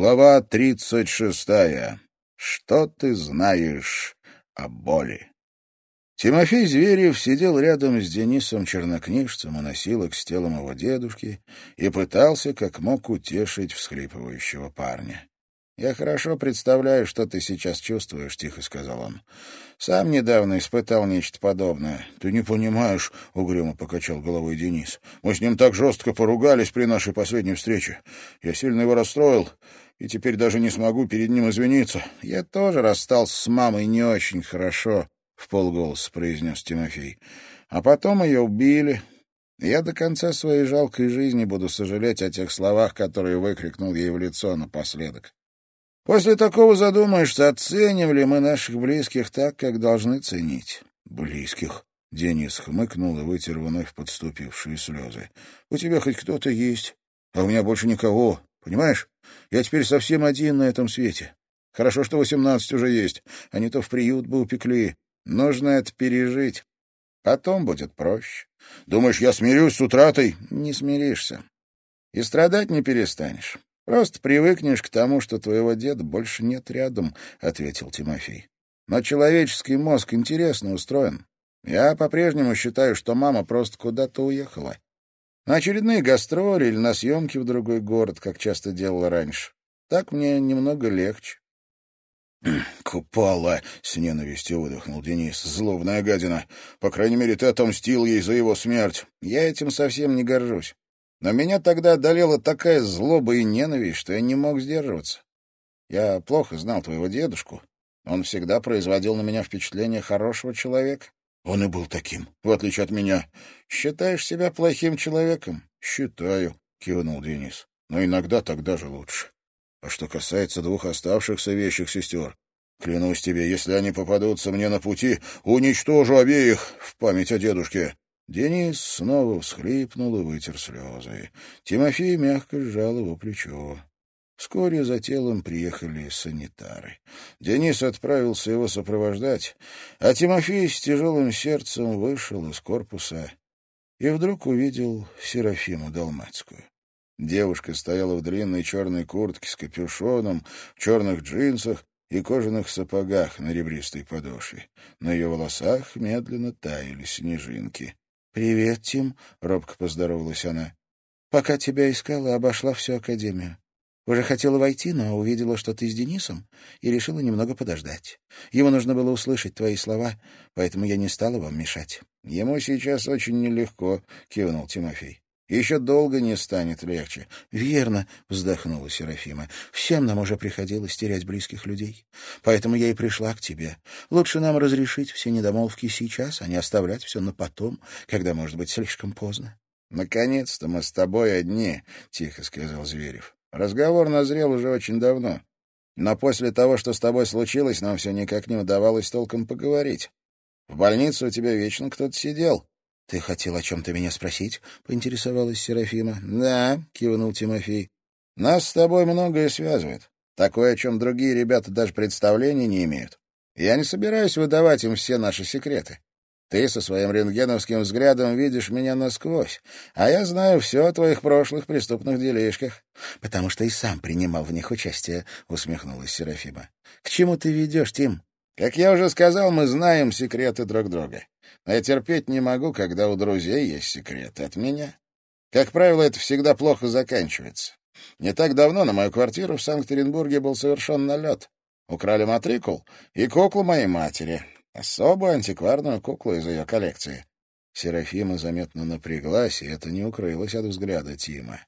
Глава тридцать шестая. Что ты знаешь о боли? Тимофей Зверев сидел рядом с Денисом Чернокнижцем у носилок с телом его дедушки и пытался как мог утешить всхлипывающего парня. «Я хорошо представляю, что ты сейчас чувствуешь», — тихо сказал он. «Сам недавно испытал нечто подобное». «Ты не понимаешь», — угрюмо покачал головой Денис. «Мы с ним так жестко поругались при нашей последней встрече. Я сильно его расстроил, и теперь даже не смогу перед ним извиниться. Я тоже расстался с мамой не очень хорошо», — в полголоса произнес Тимофей. «А потом ее убили». Я до конца своей жалкой жизни буду сожалеть о тех словах, которые выкрикнул ей в лицо напоследок. После такого задумаешься, оценим ли мы наших близких так, как должны ценить. Близких. Денис хмыкнул и вытер вновь подступившие слезы. У тебя хоть кто-то есть, а у меня больше никого. Понимаешь? Я теперь совсем один на этом свете. Хорошо, что восемнадцать уже есть, а не то в приют бы упекли. Нужно это пережить. Потом будет проще. Думаешь, я смирюсь с утратой? Не смиришься. И страдать не перестанешь. Просто привыкнешь к тому, что твоего деда больше нет рядом, — ответил Тимофей. Но человеческий мозг интересно устроен. Я по-прежнему считаю, что мама просто куда-то уехала. На очередные гастроли или на съемки в другой город, как часто делала раньше. Так мне немного легче. «Купала!» — с ненавистью выдохнул Денис. «Злобная гадина! По крайней мере, ты отомстил ей за его смерть!» «Я этим совсем не горжусь. Но меня тогда одолела такая злоба и ненависть, что я не мог сдерживаться. Я плохо знал твоего дедушку. Он всегда производил на меня впечатление хорошего человека. Он и был таким, в отличие от меня. Считаешь себя плохим человеком? Считаю, кивнул Денис. Но иногда так даже лучше. А что касается двух оставшихся вещих сестер, клянусь тебе, если они попадутся мне на пути, уничтожу обеих в память о дедушке. Денис снова всхлипнул и вытер слезы. Тимофей мягко сжал его плечо. Вскоре за телом приехали санитары. Денис отправился его сопровождать, а Тимофей с тяжелым сердцем вышел из корпуса и вдруг увидел Серафиму Долмацкую. Девушка стояла в длинной черной куртке с капюшоном, в черных джинсах и кожаных сапогах на ребристой подошве. На ее волосах медленно таяли снежинки. «Привет, Тим», — робко поздоровалась она. «Пока тебя искала, обошла всю академию. Уже хотела войти, но увидела, что ты с Денисом, и решила немного подождать. Ему нужно было услышать твои слова, поэтому я не стала вам мешать». «Ему сейчас очень нелегко», — кивнул Тимофей. Еще долго не станет легче. — Верно, — вздохнула Серафима. — Всем нам уже приходилось терять близких людей. Поэтому я и пришла к тебе. Лучше нам разрешить все недомолвки сейчас, а не оставлять все на потом, когда может быть слишком поздно. — Наконец-то мы с тобой одни, — тихо сказал Зверев. — Разговор назрел уже очень давно. Но после того, что с тобой случилось, нам все никак не удавалось толком поговорить. В больнице у тебя вечно кто-то сидел. — Ты хотел о чем-то меня спросить? — поинтересовалась Серафима. — Да, — кивнул Тимофей. — Нас с тобой многое связывает. Такое, о чем другие ребята даже представления не имеют. Я не собираюсь выдавать им все наши секреты. Ты со своим рентгеновским взглядом видишь меня насквозь, а я знаю все о твоих прошлых преступных делишках. — Потому что и сам принимал в них участие, — усмехнулась Серафима. — К чему ты ведешь, Тим? Как я уже сказал, мы знаем секреты друг друга. Но я терпеть не могу, когда у друзей есть секреты от меня. Как правило, это всегда плохо заканчивается. Не так давно на мою квартиру в Санкт-Петербурге был совершен налет. Украли матрикул и куклу моей матери. Особую антикварную куклу из ее коллекции. Серафима заметно напряглась, и это не укрылось от взгляда Тима.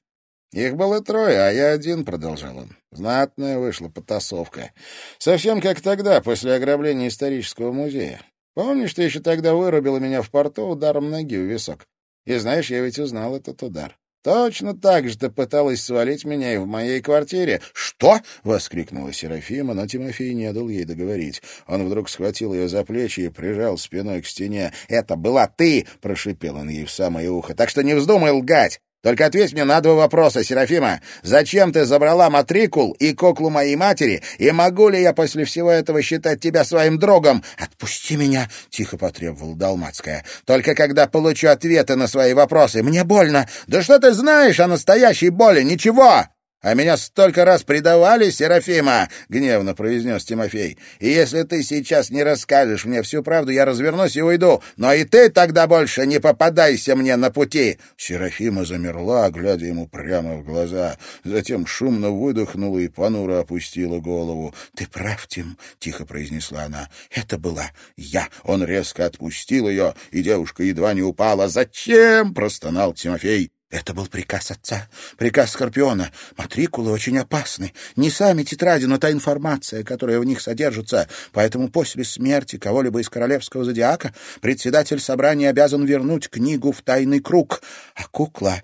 «Их было трое, а я один», — продолжал он. «Знатная вышла потасовка. Совсем как тогда, после ограбления исторического музея. Помнишь, ты еще тогда вырубила меня в порту ударом ноги в висок? И знаешь, я ведь узнал этот удар. Точно так же ты пыталась свалить меня и в моей квартире. «Что?» — воскликнула Серафима, но Тимофей не дал ей договорить. Он вдруг схватил ее за плечи и прижал спиной к стене. «Это была ты!» — прошипел он ей в самое ухо. «Так что не вздумай лгать! Только ответь мне на два вопроса, Серафима. Зачем ты забрала матрикул и куклу моей матери, и могу ли я после всего этого считать тебя своим другом? Отпусти меня, — тихо потребовал Далмацкая. Только когда получу ответы на свои вопросы. Мне больно. Да что ты знаешь о настоящей боли? Ничего. А меня столько раз предавали, Серафима, — гневно произнес Тимофей. И если ты сейчас не расскажешь мне всю правду, я развернусь и уйду. Но и ты тогда больше не попадайся мне на пути. Серафима замерла, глядя ему прямо в глаза. Затем шумно выдохнула и понуро опустила голову. — Ты прав, Тим, — тихо произнесла она. — Это была я. Он резко отпустил ее, и девушка едва не упала. «Зачем?» — простонал Тимофей. Это был приказ отца, приказ Скорпиона. Матрикулы очень опасны. Не сами тетради, но та информация, которая в них содержится. Поэтому после смерти кого-либо из королевского зодиака председатель собрания обязан вернуть книгу в тайный круг. А кукла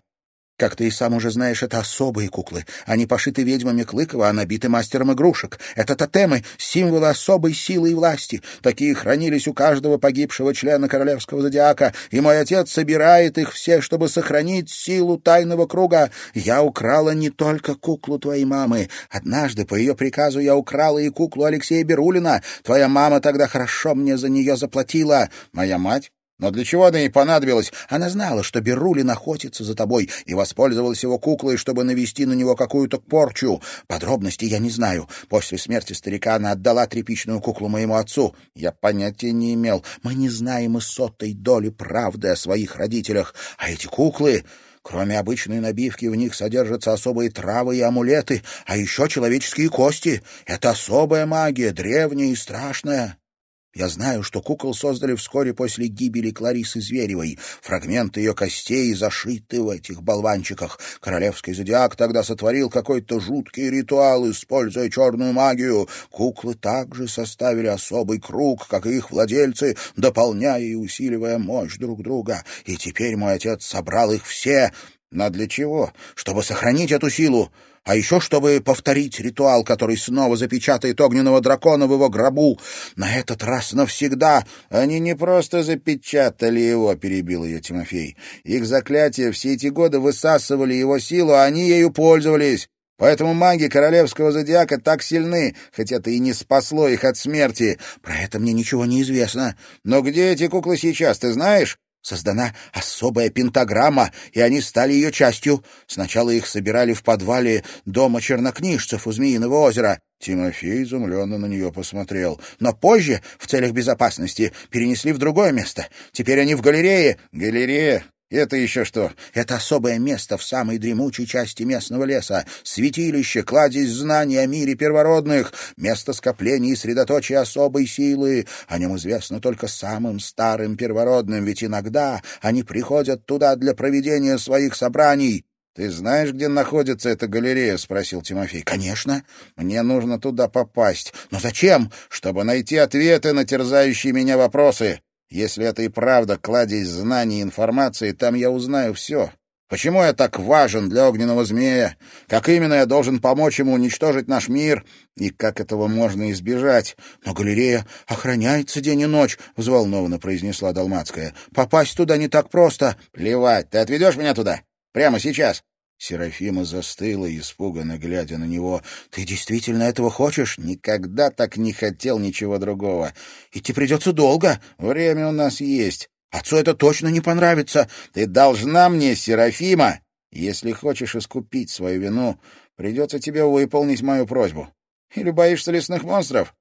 как ты и сам уже знаешь, это особые куклы. Они пошиты ведьмами Клыкова, а набиты мастером игрушек. Это тотемы, символы особой силы и власти. Такие хранились у каждого погибшего члена королевского зодиака, и мой отец собирает их все, чтобы сохранить силу тайного круга. Я украла не только куклу твоей мамы. Однажды по ее приказу я украла и куклу Алексея Берулина. Твоя мама тогда хорошо мне за нее заплатила. Моя мать но для чего она ей понадобилась? Она знала, что Берулин охотится за тобой, и воспользовалась его куклой, чтобы навести на него какую-то порчу. Подробностей я не знаю. После смерти старика она отдала тряпичную куклу моему отцу. Я понятия не имел. Мы не знаем и сотой доли правды о своих родителях. А эти куклы... Кроме обычной набивки, в них содержатся особые травы и амулеты, а еще человеческие кости. Это особая магия, древняя и страшная. Я знаю, что кукол создали вскоре после гибели Кларисы Зверевой. Фрагменты ее костей зашиты в этих болванчиках. Королевский зодиак тогда сотворил какой-то жуткий ритуал, используя черную магию. Куклы также составили особый круг, как и их владельцы, дополняя и усиливая мощь друг друга. И теперь мой отец собрал их все. Но для чего? Чтобы сохранить эту силу а еще чтобы повторить ритуал, который снова запечатает огненного дракона в его гробу. На этот раз навсегда. Они не просто запечатали его, — перебил ее Тимофей. Их заклятия все эти годы высасывали его силу, а они ею пользовались. Поэтому маги королевского зодиака так сильны, хотя это и не спасло их от смерти. Про это мне ничего не известно. Но где эти куклы сейчас, ты знаешь? Создана особая пентаграмма, и они стали ее частью. Сначала их собирали в подвале дома чернокнижцев у Змеиного озера. Тимофей изумленно на нее посмотрел. Но позже, в целях безопасности, перенесли в другое место. Теперь они в галерее. Галерея это еще что? Это особое место в самой дремучей части местного леса. Святилище, кладезь знаний о мире первородных, место скопления и средоточия особой силы. О нем известно только самым старым первородным, ведь иногда они приходят туда для проведения своих собраний. «Ты знаешь, где находится эта галерея?» — спросил Тимофей. «Конечно. Мне нужно туда попасть. Но зачем? Чтобы найти ответы на терзающие меня вопросы. Если это и правда кладезь знаний и информации, там я узнаю все. Почему я так важен для огненного змея? Как именно я должен помочь ему уничтожить наш мир? И как этого можно избежать? Но галерея охраняется день и ночь, — взволнованно произнесла Долмацкая. Попасть туда не так просто. Плевать, ты отведешь меня туда? Прямо сейчас? Серафима застыла, испуганно глядя на него. «Ты действительно этого хочешь? Никогда так не хотел ничего другого. Идти придется долго. Время у нас есть. Отцу это точно не понравится. Ты должна мне, Серафима. Если хочешь искупить свою вину, придется тебе выполнить мою просьбу. Или боишься лесных монстров?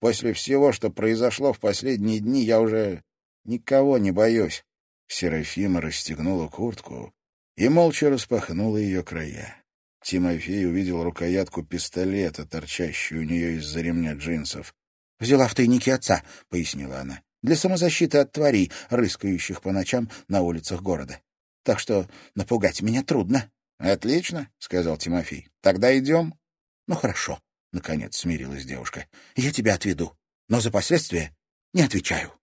После всего, что произошло в последние дни, я уже никого не боюсь». Серафима расстегнула куртку и молча распахнула ее края. Тимофей увидел рукоятку пистолета, торчащую у нее из-за ремня джинсов. — Взяла в тайнике отца, — пояснила она, — для самозащиты от тварей, рыскающих по ночам на улицах города. Так что напугать меня трудно. — Отлично, — сказал Тимофей. — Тогда идем. — Ну, хорошо, — наконец смирилась девушка. — Я тебя отведу, но за последствия не отвечаю.